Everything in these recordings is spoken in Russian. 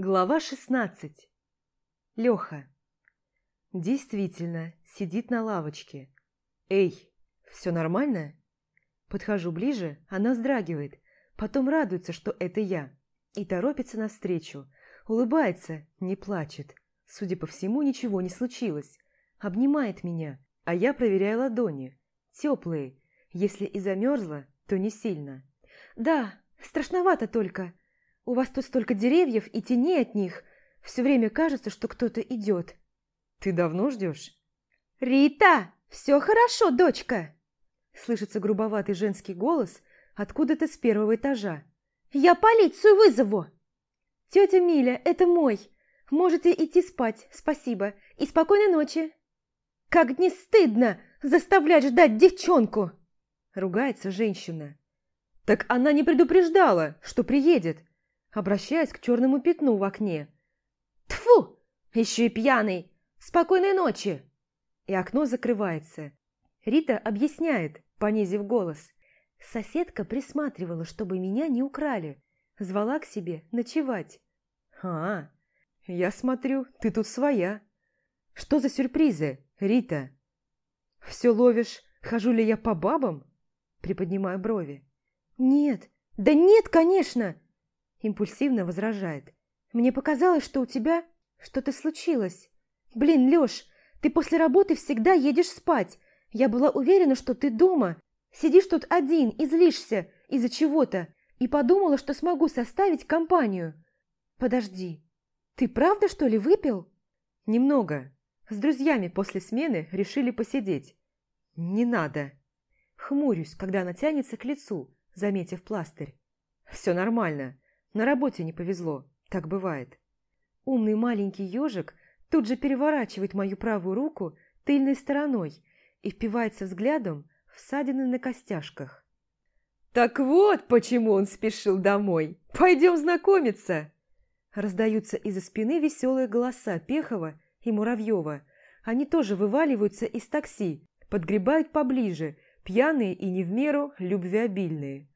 Глава 16. Леха. Действительно, сидит на лавочке. «Эй, все нормально?» Подхожу ближе, она вздрагивает, потом радуется, что это я, и торопится навстречу. Улыбается, не плачет. Судя по всему, ничего не случилось. Обнимает меня, а я проверяю ладони. Теплые. Если и замерзла, то не сильно. «Да, страшновато только», у вас тут столько деревьев и теней от них. Все время кажется, что кто-то идет. Ты давно ждешь? Рита, все хорошо, дочка. Слышится грубоватый женский голос откуда-то с первого этажа. Я полицию вызову. Тетя Миля, это мой. Можете идти спать, спасибо. И спокойной ночи. Как не стыдно заставлять ждать девчонку! Ругается женщина. Так она не предупреждала, что приедет обращаясь к черному пятну в окне. Тфу! Еще и пьяный! Спокойной ночи!» И окно закрывается. Рита объясняет, понизив голос. Соседка присматривала, чтобы меня не украли. Звала к себе ночевать. «А, я смотрю, ты тут своя. Что за сюрпризы, Рита?» «Все ловишь, хожу ли я по бабам?» Приподнимаю брови. «Нет, да нет, конечно! Импульсивно возражает. «Мне показалось, что у тебя что-то случилось. Блин, Лёш, ты после работы всегда едешь спать. Я была уверена, что ты дома. Сидишь тут один и злишься из-за чего-то. И подумала, что смогу составить компанию. Подожди, ты правда, что ли, выпил?» «Немного. С друзьями после смены решили посидеть». «Не надо». Хмурюсь, когда она тянется к лицу, заметив пластырь. «Все нормально. На работе не повезло, так бывает. Умный маленький ежик тут же переворачивает мою правую руку тыльной стороной и впивается взглядом в ссадины на костяшках. «Так вот, почему он спешил домой! Пойдем знакомиться!» Раздаются из-за спины веселые голоса Пехова и Муравьева. Они тоже вываливаются из такси, подгребают поближе, пьяные и не в меру любвеобильные.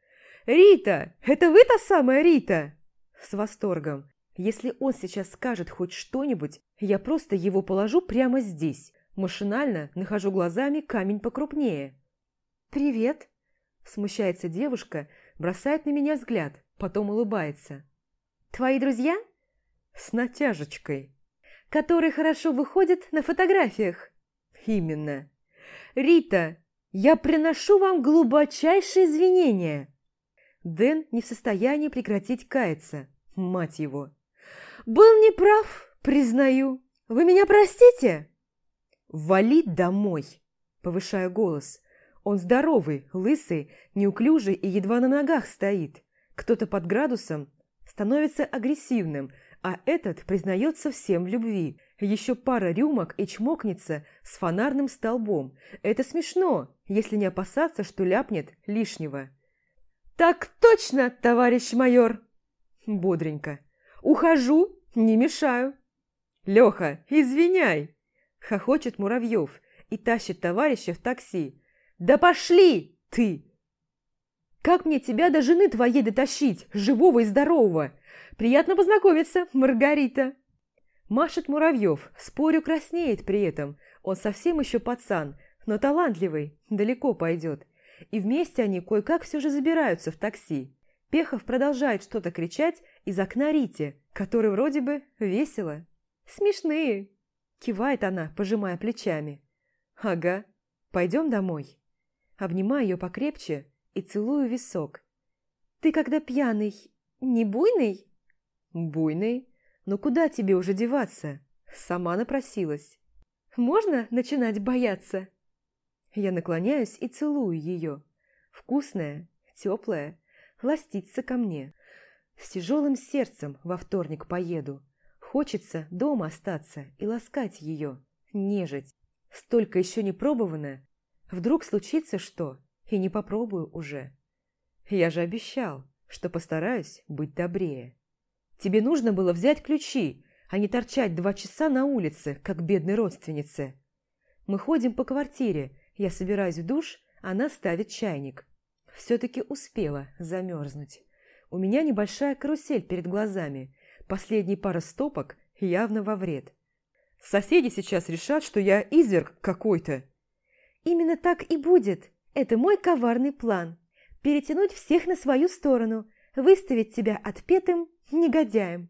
«Рита! Это вы та самая Рита?» С восторгом. Если он сейчас скажет хоть что-нибудь, я просто его положу прямо здесь. Машинально нахожу глазами камень покрупнее. «Привет!» Смущается девушка, бросает на меня взгляд, потом улыбается. «Твои друзья?» «С натяжечкой». «Которые хорошо выходят на фотографиях?» «Именно». «Рита, я приношу вам глубочайшие извинения!» Дэн не в состоянии прекратить каяться. Мать его. «Был неправ, признаю. Вы меня простите?» «Вали домой!» Повышая голос. Он здоровый, лысый, неуклюжий и едва на ногах стоит. Кто-то под градусом становится агрессивным, а этот признается всем в любви. Еще пара рюмок и чмокнется с фонарным столбом. Это смешно, если не опасаться, что ляпнет лишнего. «Так точно, товарищ майор!» Бодренько. «Ухожу, не мешаю!» «Леха, извиняй!» Хохочет Муравьев и тащит товарища в такси. «Да пошли ты!» «Как мне тебя до жены твоей дотащить, живого и здорового? Приятно познакомиться, Маргарита!» Машет Муравьев, спорю, краснеет при этом. Он совсем еще пацан, но талантливый, далеко пойдет и вместе они кое-как все же забираются в такси. Пехов продолжает что-то кричать из окна Рите, которой вроде бы весело. «Смешные!» – кивает она, пожимая плечами. «Ага, пойдем домой». Обнимаю ее покрепче и целую висок. «Ты когда пьяный, не буйный?» «Буйный? Но куда тебе уже деваться?» Сама напросилась. «Можно начинать бояться?» Я наклоняюсь и целую ее. Вкусная, теплая, ластится ко мне. С тяжелым сердцем во вторник поеду. Хочется дома остаться и ласкать ее, нежить. Столько еще не пробовано. Вдруг случится что, и не попробую уже. Я же обещал, что постараюсь быть добрее. Тебе нужно было взять ключи, а не торчать два часа на улице, как бедной родственнице. Мы ходим по квартире, я собираюсь в душ, она ставит чайник. Все-таки успела замерзнуть. У меня небольшая карусель перед глазами. Последние пара стопок явно во вред. Соседи сейчас решат, что я изверг какой-то. Именно так и будет. Это мой коварный план. Перетянуть всех на свою сторону, выставить тебя отпетым негодяем.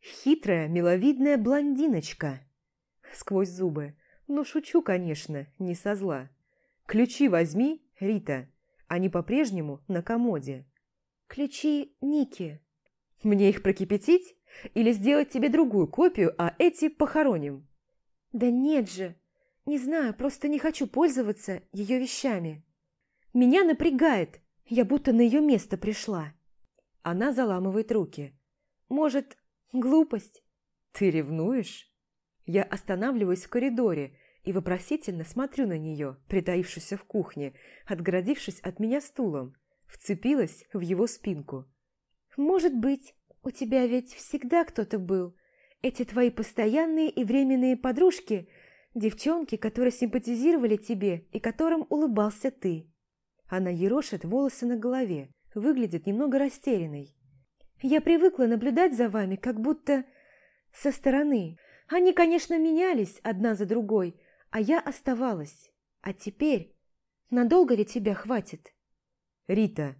Хитрая, миловидная блондиночка. Сквозь зубы. Ну, шучу, конечно, не со зла. Ключи возьми, Рита. Они по-прежнему на комоде. Ключи Ники. Мне их прокипятить? Или сделать тебе другую копию, а эти похороним? Да нет же. Не знаю, просто не хочу пользоваться ее вещами. Меня напрягает. Я будто на ее место пришла. Она заламывает руки. Может, глупость? Ты ревнуешь? Я останавливаюсь в коридоре и вопросительно смотрю на нее, притаившуюся в кухне, отгородившись от меня стулом, вцепилась в его спинку. «Может быть, у тебя ведь всегда кто-то был. Эти твои постоянные и временные подружки, девчонки, которые симпатизировали тебе и которым улыбался ты». Она ерошит волосы на голове, выглядит немного растерянной. «Я привыкла наблюдать за вами, как будто со стороны. Они, конечно, менялись одна за другой, а я оставалась. А теперь надолго ли тебя хватит?» «Рита,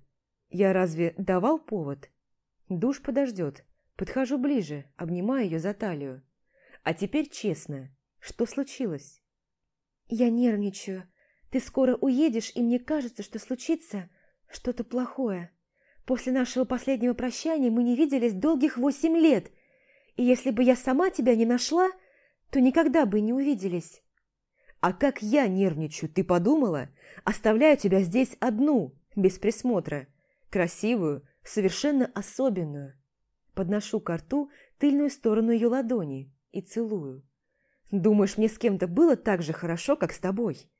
я разве давал повод?» Душ подождет. Подхожу ближе, обнимаю ее за талию. «А теперь честно, что случилось?» «Я нервничаю. Ты скоро уедешь, и мне кажется, что случится что-то плохое. После нашего последнего прощания мы не виделись долгих восемь лет, и если бы я сама тебя не нашла, то никогда бы не увиделись. А как я нервничаю, ты подумала? Оставляю тебя здесь одну, без присмотра. Красивую, совершенно особенную. Подношу к рту тыльную сторону ее ладони и целую. Думаешь, мне с кем-то было так же хорошо, как с тобой?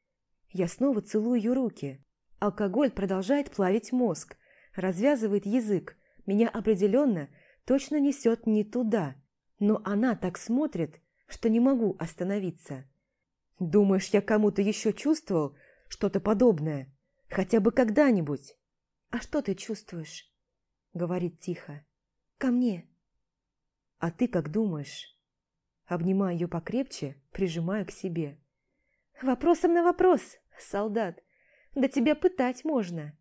Я снова целую ее руки. Алкоголь продолжает плавить мозг, развязывает язык. Меня определенно точно несет не туда. Но она так смотрит, что не могу остановиться. Думаешь, я кому-то еще чувствовал что-то подобное? Хотя бы когда-нибудь? А что ты чувствуешь? Говорит тихо. Ко мне. А ты как думаешь? Обнимаю ее покрепче, прижимаю к себе. Вопросом на вопрос, солдат. Да тебя пытать можно.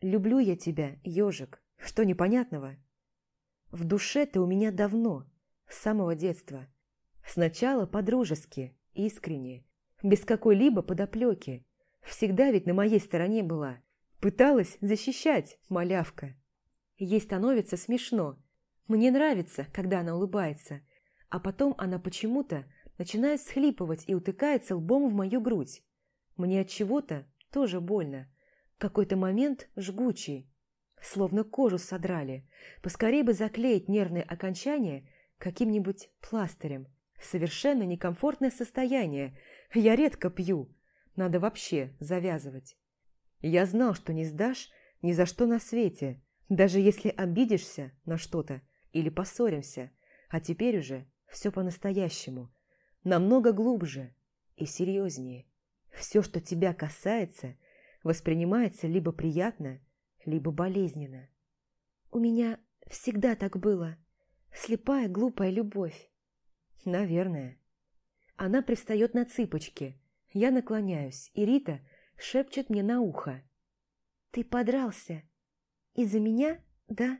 Люблю я тебя, ежик. Что непонятного? В душе ты у меня давно, с самого детства. Сначала по-дружески, искренне, без какой-либо подоплеки. Всегда ведь на моей стороне была. Пыталась защищать, малявка. Ей становится смешно. Мне нравится, когда она улыбается. А потом она почему-то начинает схлипывать и утыкается лбом в мою грудь. Мне от чего-то тоже больно. Какой-то момент жгучий. Словно кожу содрали. Поскорей бы заклеить нервные окончания каким-нибудь пластырем. Совершенно некомфортное состояние. Я редко пью. Надо вообще завязывать. Я знал, что не сдашь ни за что на свете, даже если обидишься на что-то или поссоримся. А теперь уже все по-настоящему. Намного глубже и серьезнее. Все, что тебя касается, воспринимается либо приятно, либо болезненно. У меня всегда так было. Слепая, глупая любовь. Наверное. Она пристает на цыпочки. Я наклоняюсь, и Рита шепчет мне на ухо. «Ты подрался. Из-за меня, да?»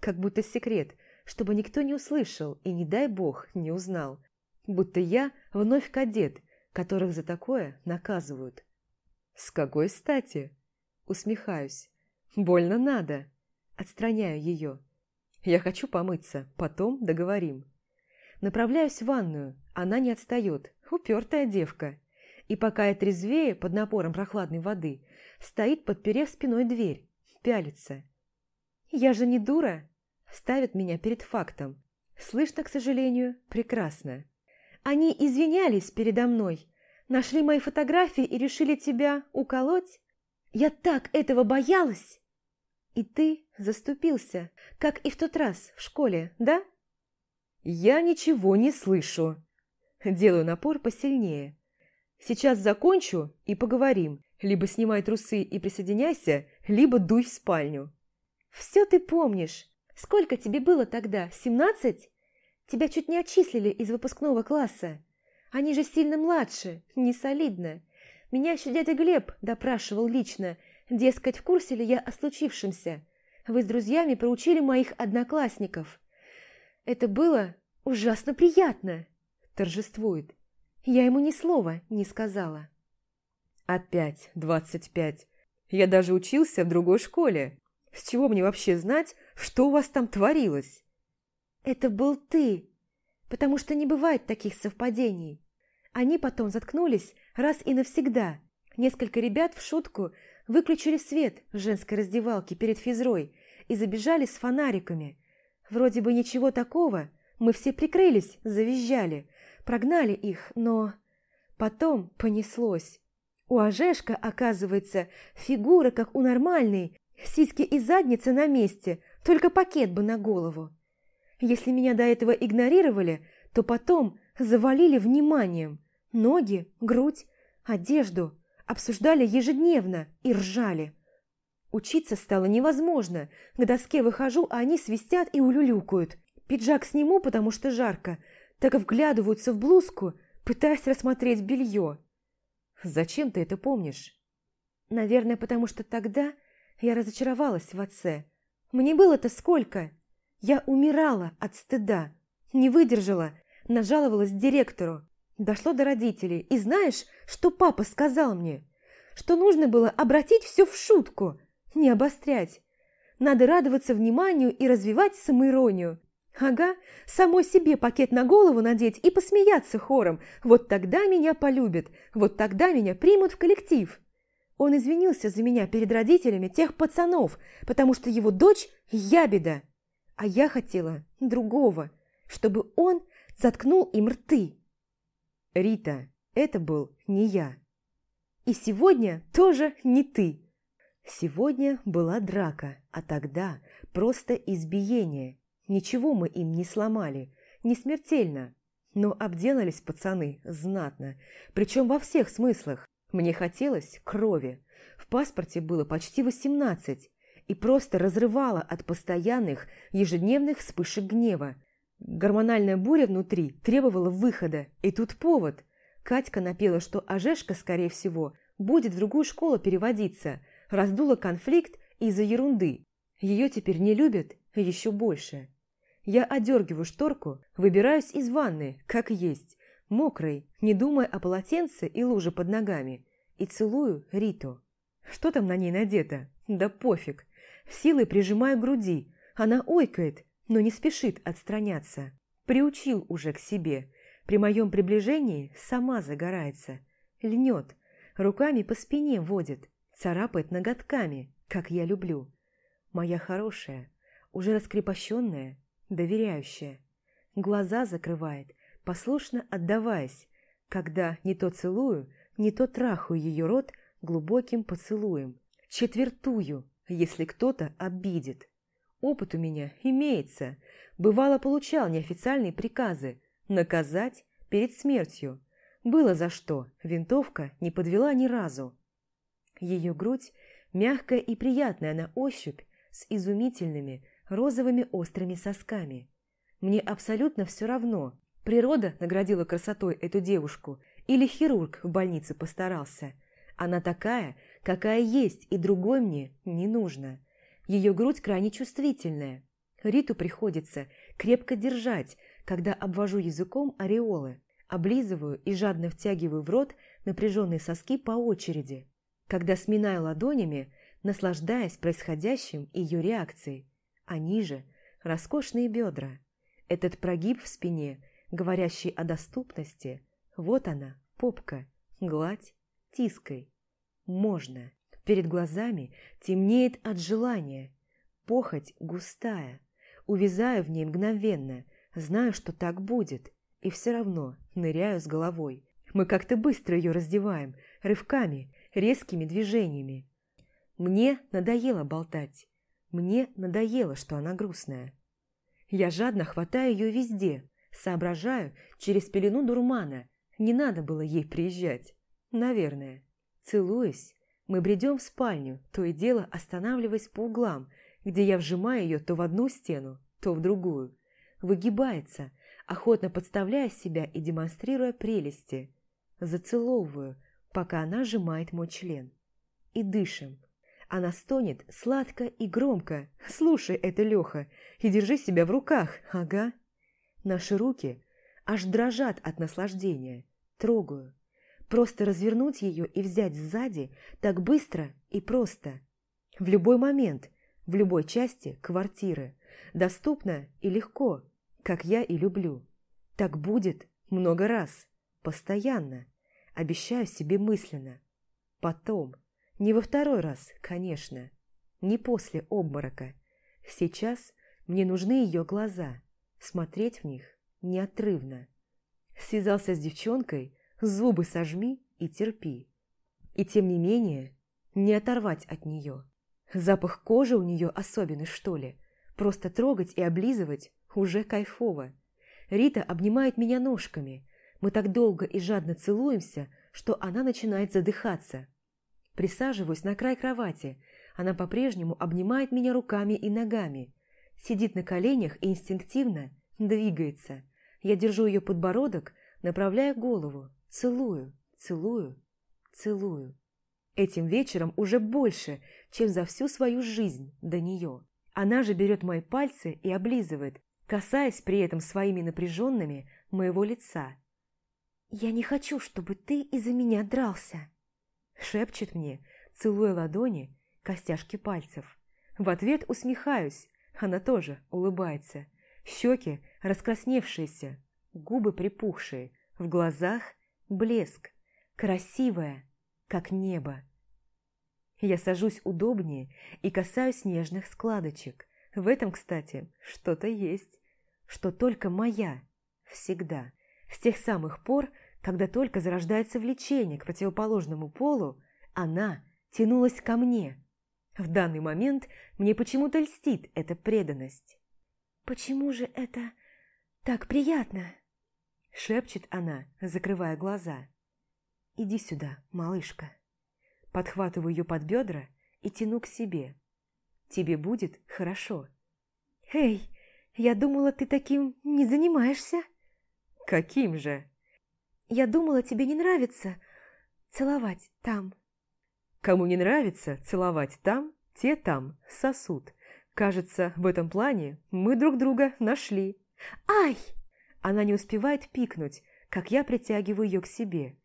Как будто секрет, чтобы никто не услышал и, не дай бог, не узнал. Будто я вновь кадет, которых за такое наказывают. «С какой стати?» Усмехаюсь. «Больно надо». Отстраняю ее. Я хочу помыться, потом договорим. Направляюсь в ванную, она не отстает, упертая девка. И пока я трезвее под напором прохладной воды, стоит, подперев спиной дверь, пялится. Я же не дура, ставит меня перед фактом. Слышно, к сожалению, прекрасно. Они извинялись передо мной, нашли мои фотографии и решили тебя уколоть. Я так этого боялась! И ты заступился, как и в тот раз в школе, да? Я ничего не слышу. Делаю напор посильнее. Сейчас закончу и поговорим. Либо снимай трусы и присоединяйся, либо дуй в спальню. Все ты помнишь. Сколько тебе было тогда? Семнадцать? Тебя чуть не отчислили из выпускного класса. Они же сильно младше, не солидно. Меня еще дядя Глеб допрашивал лично, дескать, в курсе ли я о случившемся. Вы с друзьями проучили моих одноклассников. Это было ужасно приятно, торжествует. Я ему ни слова не сказала. Опять двадцать пять. Я даже учился в другой школе. С чего мне вообще знать, что у вас там творилось? Это был ты, потому что не бывает таких совпадений. Они потом заткнулись раз и навсегда. Несколько ребят в шутку выключили свет в женской раздевалке перед физрой и забежали с фонариками. Вроде бы ничего такого, мы все прикрылись, завизжали, прогнали их, но... Потом понеслось. У Ожешка, оказывается, фигура, как у нормальной, сиськи и задница на месте, только пакет бы на голову. Если меня до этого игнорировали, то потом завалили вниманием. Ноги, грудь, одежду обсуждали ежедневно и ржали. Учиться стало невозможно. К доске выхожу, а они свистят и улюлюкают. Пиджак сниму, потому что жарко, так вглядываются в блузку, пытаясь рассмотреть белье. Зачем ты это помнишь? Наверное, потому что тогда я разочаровалась в отце. Мне было-то сколько? Я умирала от стыда, не выдержала, нажаловалась директору. Дошло до родителей. И знаешь, что папа сказал мне? Что нужно было обратить все в шутку, не обострять. Надо радоваться вниманию и развивать самоиронию. Ага, самой себе пакет на голову надеть и посмеяться хором. Вот тогда меня полюбят, вот тогда меня примут в коллектив. Он извинился за меня перед родителями тех пацанов, потому что его дочь – ябеда. А я хотела другого, чтобы он заткнул им рты. Рита, это был не я. И сегодня тоже не ты. Сегодня была драка, а тогда просто избиение. Ничего мы им не сломали, не смертельно. Но обделались пацаны знатно, причем во всех смыслах. Мне хотелось крови. В паспорте было почти восемнадцать, и просто разрывало от постоянных ежедневных вспышек гнева. Гормональная буря внутри требовала выхода, и тут повод. Катька напела, что Ожешка, скорее всего, будет в другую школу переводиться, раздула конфликт из-за ерунды. Ее теперь не любят еще больше. Я одергиваю шторку, выбираюсь из ванны, как есть, мокрой, не думая о полотенце и луже под ногами, и целую Риту. Что там на ней надето? Да пофиг. Силой прижимаю груди. Она ойкает, но не спешит отстраняться. Приучил уже к себе. При моем приближении сама загорается. Льнет, руками по спине водит, царапает ноготками, как я люблю. Моя хорошая, уже раскрепощенная, доверяющая. Глаза закрывает, послушно отдаваясь, когда не то целую, не то трахаю ее рот глубоким поцелуем, четвертую, если кто-то обидит. Опыт у меня имеется. Бывало, получал неофициальные приказы наказать перед смертью. Было за что, винтовка не подвела ни разу. Ее грудь мягкая и приятная на ощупь, с изумительными розовыми острыми сосками. Мне абсолютно все равно, природа наградила красотой эту девушку или хирург в больнице постарался. Она такая, какая есть, и другой мне не нужно. Ее грудь крайне чувствительная. Риту приходится крепко держать, когда обвожу языком ореолы, облизываю и жадно втягиваю в рот напряженные соски по очереди, когда сминаю ладонями, наслаждаясь происходящим ее реакцией, а ниже – роскошные бедра. Этот прогиб в спине, говорящий о доступности, вот она, попка, гладь, тиской. Можно. Перед глазами темнеет от желания. Похоть густая. Увязаю в ней мгновенно, знаю, что так будет, и все равно ныряю с головой. Мы как-то быстро ее раздеваем, рывками, резкими движениями. Мне надоело болтать. Мне надоело, что она грустная. Я жадно хватаю ее везде, соображаю через пелену дурмана. Не надо было ей приезжать. Наверное. Целуясь, мы бредем в спальню, то и дело останавливаясь по углам, где я вжимаю ее то в одну стену, то в другую. Выгибается, охотно подставляя себя и демонстрируя прелести. Зацеловываю, пока она сжимает мой член. И дышим. Она стонет сладко и громко. Слушай это, Леха, и держи себя в руках, ага. Наши руки аж дрожат от наслаждения. Трогаю. Просто развернуть ее и взять сзади так быстро и просто. В любой момент, в любой части квартиры. Доступно и легко, как я и люблю. Так будет много раз, постоянно. Обещаю себе мысленно. Потом. Не во второй раз, конечно. Не после обморока. Сейчас мне нужны ее глаза. Смотреть в них неотрывно. Связался с девчонкой, зубы сожми и терпи. И тем не менее, не оторвать от нее. Запах кожи у нее особенный, что ли. Просто трогать и облизывать уже кайфово. Рита обнимает меня ножками. Мы так долго и жадно целуемся, что она начинает задыхаться. Присаживаюсь на край кровати. Она по-прежнему обнимает меня руками и ногами. Сидит на коленях и инстинктивно двигается. Я держу ее подбородок, направляя голову. Целую, целую, целую. Этим вечером уже больше, чем за всю свою жизнь до нее. Она же берет мои пальцы и облизывает, касаясь при этом своими напряженными моего лица. «Я не хочу, чтобы ты из-за меня дрался», – шепчет мне, целуя ладони, костяшки пальцев. В ответ усмехаюсь, она тоже улыбается. Щеки раскрасневшиеся, губы припухшие, в глазах блеск, красивая, как небо. Я сажусь удобнее и касаюсь нежных складочек. В этом, кстати, что-то есть, что только моя, всегда. С тех самых пор, когда только зарождается влечение к противоположному полу, она тянулась ко мне. В данный момент мне почему-то льстит эта преданность. «Почему же это так приятно?» Шепчет она, закрывая глаза. «Иди сюда, малышка». Подхватываю ее под бедра и тяну к себе. «Тебе будет хорошо». «Эй, я думала, ты таким не занимаешься». «Каким же?» «Я думала, тебе не нравится целовать там». Кому не нравится целовать там, те там сосут. Кажется, в этом плане мы друг друга нашли. «Ай!» Она не успевает пикнуть, как я притягиваю ее к себе.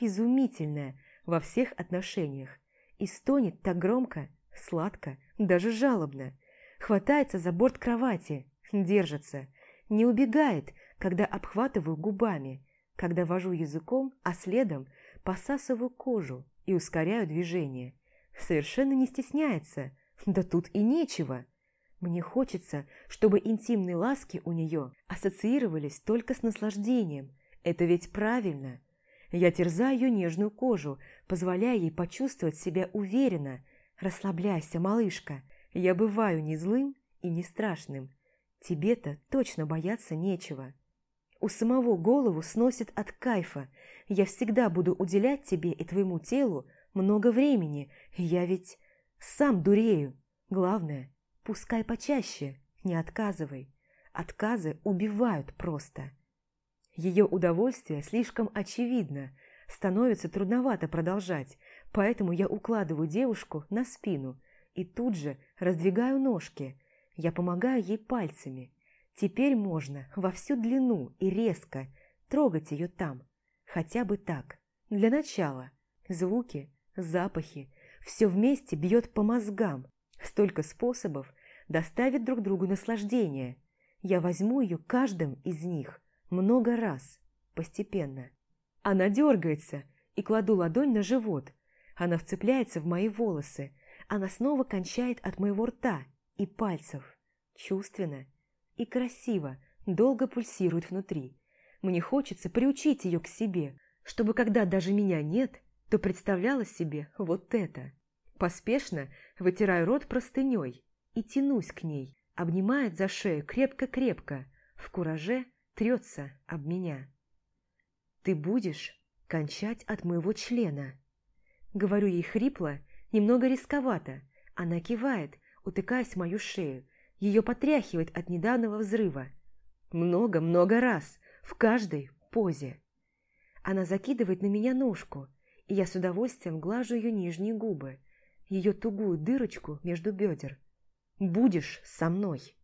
Изумительная во всех отношениях. И стонет так громко, сладко, даже жалобно. Хватается за борт кровати, держится. Не убегает, когда обхватываю губами, когда вожу языком, а следом посасываю кожу и ускоряю движение. Совершенно не стесняется. Да тут и нечего. Мне хочется, чтобы интимные ласки у нее ассоциировались только с наслаждением. Это ведь правильно. Я терзаю ее нежную кожу, позволяя ей почувствовать себя уверенно. Расслабляйся, малышка. Я бываю не злым и не страшным. Тебе-то точно бояться нечего. У самого голову сносит от кайфа. Я всегда буду уделять тебе и твоему телу много времени. Я ведь сам дурею. Главное, Пускай почаще, не отказывай. Отказы убивают просто. Ее удовольствие слишком очевидно, становится трудновато продолжать, поэтому я укладываю девушку на спину и тут же раздвигаю ножки. Я помогаю ей пальцами. Теперь можно во всю длину и резко трогать ее там, хотя бы так. Для начала звуки, запахи, все вместе бьет по мозгам. Столько способов, доставит друг другу наслаждение. Я возьму ее каждым из них много раз, постепенно. Она дергается, и кладу ладонь на живот. Она вцепляется в мои волосы. Она снова кончает от моего рта и пальцев. Чувственно и красиво, долго пульсирует внутри. Мне хочется приучить ее к себе, чтобы когда даже меня нет, то представляла себе вот это. Поспешно вытираю рот простыней, и тянусь к ней, обнимает за шею крепко-крепко, в кураже трется об меня. «Ты будешь кончать от моего члена», — говорю ей хрипло, немного рисковато. Она кивает, утыкаясь в мою шею. Ее потряхивает от недавнего взрыва. Много-много раз, в каждой позе. Она закидывает на меня ножку, и я с удовольствием глажу ее нижние губы, ее тугую дырочку между бедер. «Будешь со мной!»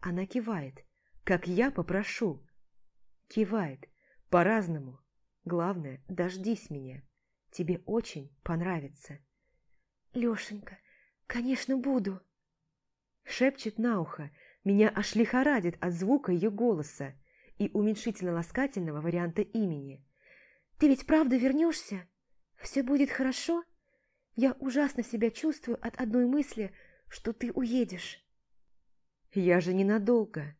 Она кивает, как я попрошу. Кивает, по-разному. Главное, дождись меня. Тебе очень понравится. Лешенька, конечно, буду. Шепчет на ухо, меня аж лихорадит от звука ее голоса и уменьшительно-ласкательного варианта имени. Ты ведь правда вернешься? Все будет хорошо? Я ужасно себя чувствую от одной мысли, что ты уедешь. Я же ненадолго.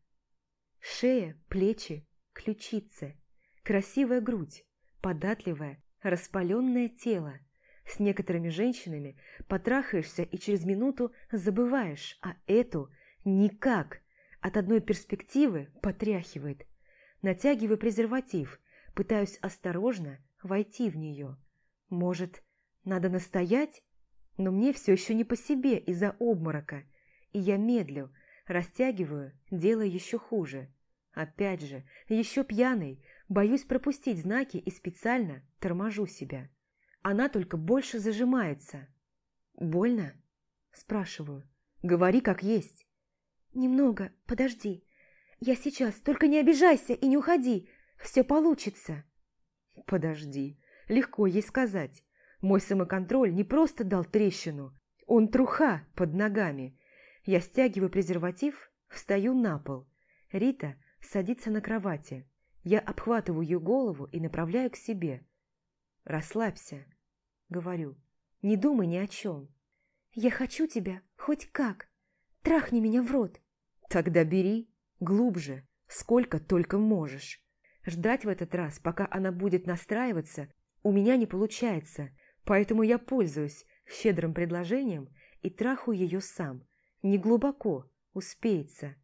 Шея, плечи, ключицы, красивая грудь, податливое, распаленное тело. С некоторыми женщинами потрахаешься и через минуту забываешь, а эту никак. От одной перспективы потряхивает. Натягиваю презерватив, пытаюсь осторожно войти в нее. Может, надо настоять? Но мне все еще не по себе из-за обморока, и я медлю, растягиваю, делая еще хуже. Опять же, еще пьяный, боюсь пропустить знаки и специально торможу себя. Она только больше зажимается. «Больно?» – спрашиваю. «Говори как есть». «Немного, подожди. Я сейчас, только не обижайся и не уходи. Все получится». «Подожди. Легко ей сказать. Мой самоконтроль не просто дал трещину. Он труха под ногами. Я стягиваю презерватив, встаю на пол. Рита садится на кровати. Я обхватываю ее голову и направляю к себе. «Расслабься», — говорю. «Не думай ни о чем». «Я хочу тебя хоть как. Трахни меня в рот». «Тогда бери глубже, сколько только можешь». Ждать в этот раз, пока она будет настраиваться, у меня не получается, поэтому я пользуюсь щедрым предложением и трахаю ее сам. Не глубоко, успеется.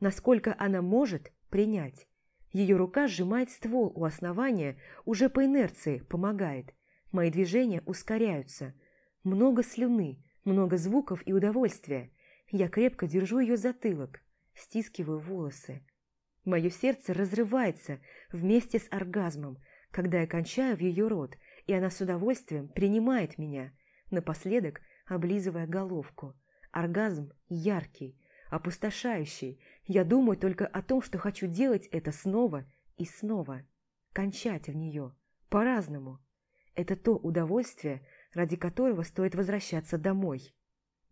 Насколько она может, принять. Ее рука сжимает ствол у основания, уже по инерции помогает. Мои движения ускоряются. Много слюны, много звуков и удовольствия. Я крепко держу ее затылок, стискиваю волосы. Мое сердце разрывается вместе с оргазмом, когда я кончаю в ее рот, и она с удовольствием принимает меня, напоследок облизывая головку. Оргазм яркий, опустошающий, я думаю только о том, что хочу делать это снова и снова. Кончать в нее. По-разному. Это то удовольствие, ради которого стоит возвращаться домой.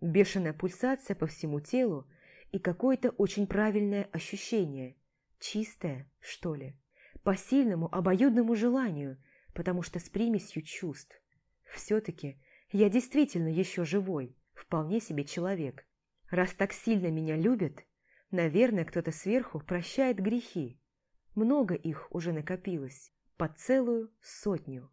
Бешеная пульсация по всему телу и какое-то очень правильное ощущение. Чистое, что ли. По сильному обоюдному желанию, потому что с примесью чувств. Все-таки я действительно еще живой, вполне себе человек. Раз так сильно меня любят, Наверное, кто-то сверху прощает грехи. Много их уже накопилось, по целую сотню.